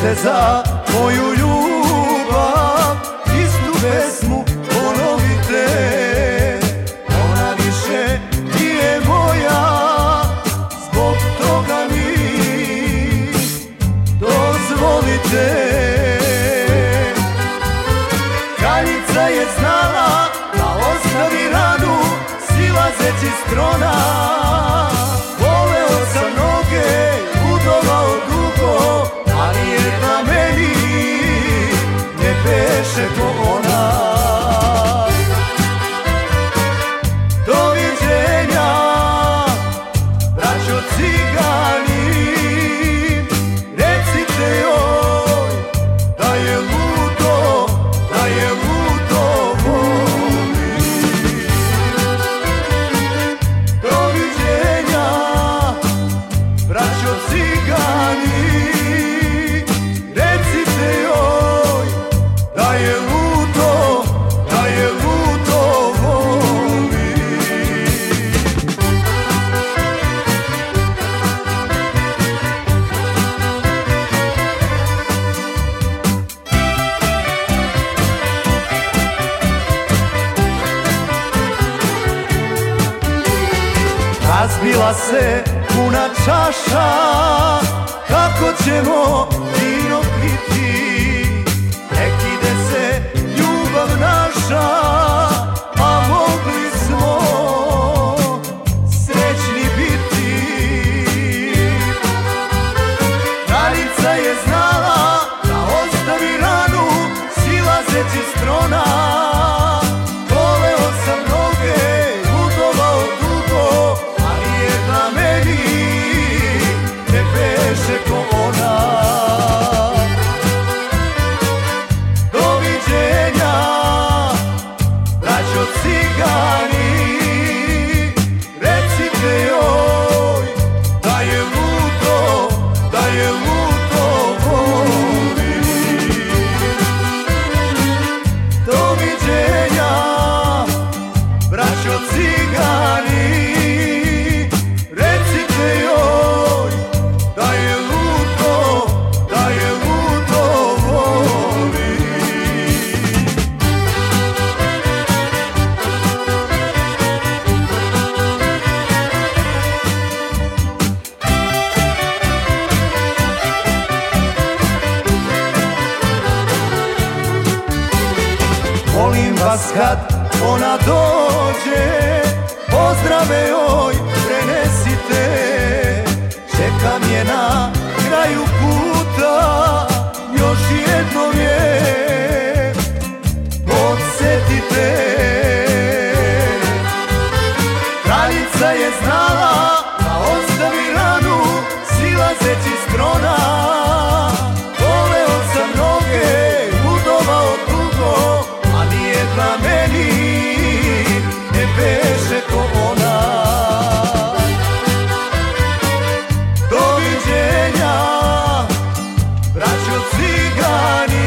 Svirajte za moju ljubav Istu pesmu ponovite. Ona više nije moja Zbog toga mi dozvolite. Kraljica je znala da ostavi ranu Silazeći s Razbila se puna čaša. Kako ćemo vino piti vas kad ona dođe. Pozdrave joj prenesite. Čekam je na kraju puta. Još jedno je Podsjetite Kraljica je zna God